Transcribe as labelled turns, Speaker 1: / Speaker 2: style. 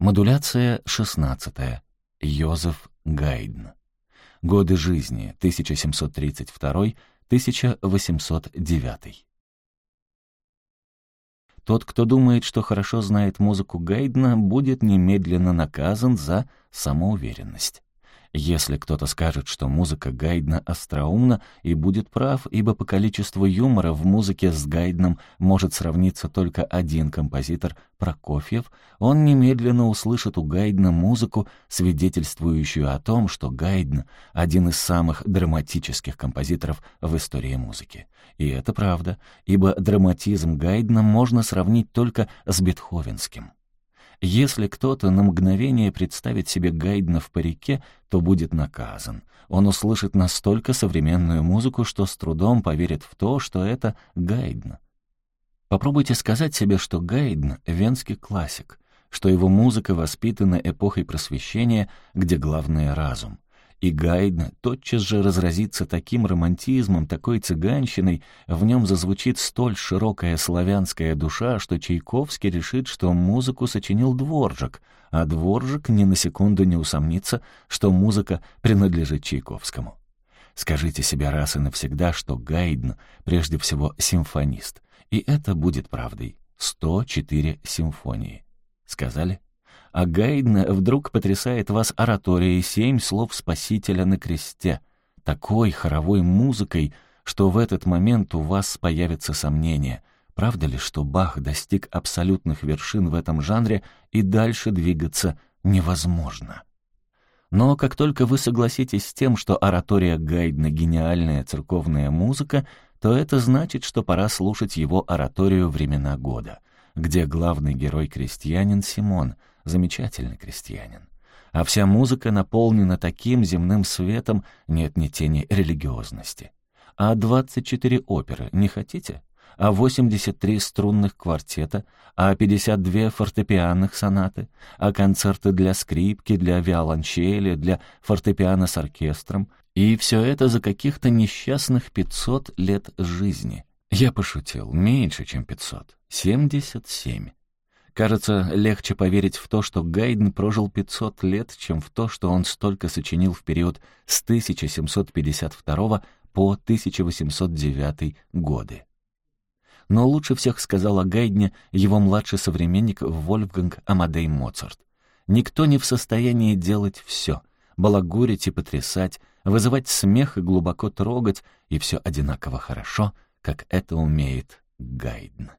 Speaker 1: Модуляция 16. Йозеф Гайдн. Годы жизни 1732-1809. Тот, кто думает, что хорошо знает музыку Гайдна, будет немедленно наказан за самоуверенность. Если кто-то скажет, что музыка Гайдна остроумна и будет прав, ибо по количеству юмора в музыке с Гайдном может сравниться только один композитор Прокофьев, он немедленно услышит у Гайдна музыку, свидетельствующую о том, что Гайдн — один из самых драматических композиторов в истории музыки. И это правда, ибо драматизм Гайдна можно сравнить только с бетховенским. Если кто-то на мгновение представит себе Гайдна в парике, то будет наказан. Он услышит настолько современную музыку, что с трудом поверит в то, что это Гайдн. Попробуйте сказать себе, что Гайдн — венский классик, что его музыка воспитана эпохой просвещения, где главное — разум и Гайдна тотчас же разразится таким романтизмом, такой цыганщиной, в нем зазвучит столь широкая славянская душа, что Чайковский решит, что музыку сочинил Дворжик, а Дворжик ни на секунду не усомнится, что музыка принадлежит Чайковскому. Скажите себе раз и навсегда, что Гайдн прежде всего симфонист, и это будет правдой. 104 симфонии. Сказали? А Гайдна вдруг потрясает вас ораторией «Семь слов Спасителя на кресте», такой хоровой музыкой, что в этот момент у вас появится сомнение, правда ли, что Бах достиг абсолютных вершин в этом жанре и дальше двигаться невозможно. Но как только вы согласитесь с тем, что оратория Гайдна — гениальная церковная музыка, то это значит, что пора слушать его ораторию «Времена года», где главный герой-крестьянин Симон — замечательный крестьянин. А вся музыка наполнена таким земным светом, нет ни тени религиозности. А 24 оперы не хотите? А 83 струнных квартета? А 52 фортепианных сонаты? А концерты для скрипки, для виолончели, для фортепиано с оркестром? И все это за каких-то несчастных 500 лет жизни. Я пошутил, меньше, чем 500. 77. Кажется, легче поверить в то, что Гайден прожил 500 лет, чем в то, что он столько сочинил в период с 1752 по 1809 годы. Но лучше всех сказал о Гайдне его младший современник Вольфганг Амадей Моцарт. Никто не в состоянии делать все, балагурить и потрясать, вызывать смех и глубоко трогать, и все одинаково хорошо, как это умеет Гайден.